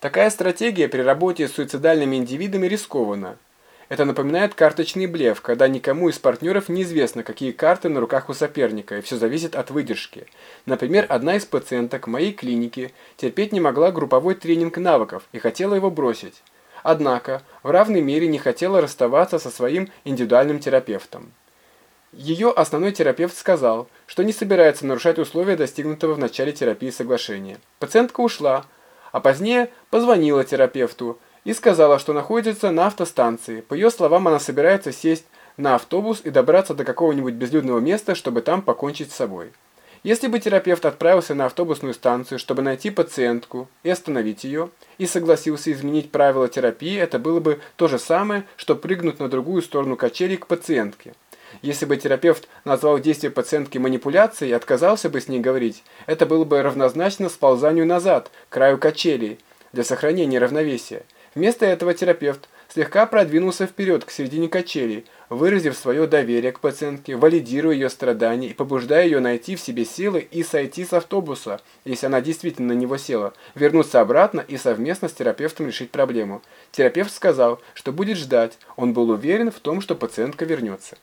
Такая стратегия при работе с суицидальными индивидами рискована. Это напоминает карточный блеф, когда никому из партнеров неизвестно, какие карты на руках у соперника, и все зависит от выдержки. Например, одна из пациенток моей клиники терпеть не могла групповой тренинг навыков и хотела его бросить. Однако, в равной мере не хотела расставаться со своим индивидуальным терапевтом. Ее основной терапевт сказал, что не собирается нарушать условия достигнутого в начале терапии соглашения. Пациентка ушла, а позднее позвонила терапевту, и сказала, что находится на автостанции. По ее словам, она собирается сесть на автобус и добраться до какого-нибудь безлюдного места, чтобы там покончить с собой. Если бы терапевт отправился на автобусную станцию, чтобы найти пациентку и остановить ее, и согласился изменить правила терапии, это было бы то же самое, что прыгнуть на другую сторону качелей к пациентке. Если бы терапевт назвал действие пациентки манипуляцией и отказался бы с ней говорить, это было бы равнозначно сползанию назад, к краю качелей, для сохранения равновесия. Вместо этого терапевт слегка продвинулся вперед к середине качелей, выразив свое доверие к пациентке, валидируя ее страдания и побуждая ее найти в себе силы и сойти с автобуса, если она действительно на него села, вернуться обратно и совместно с терапевтом решить проблему. Терапевт сказал, что будет ждать, он был уверен в том, что пациентка вернется.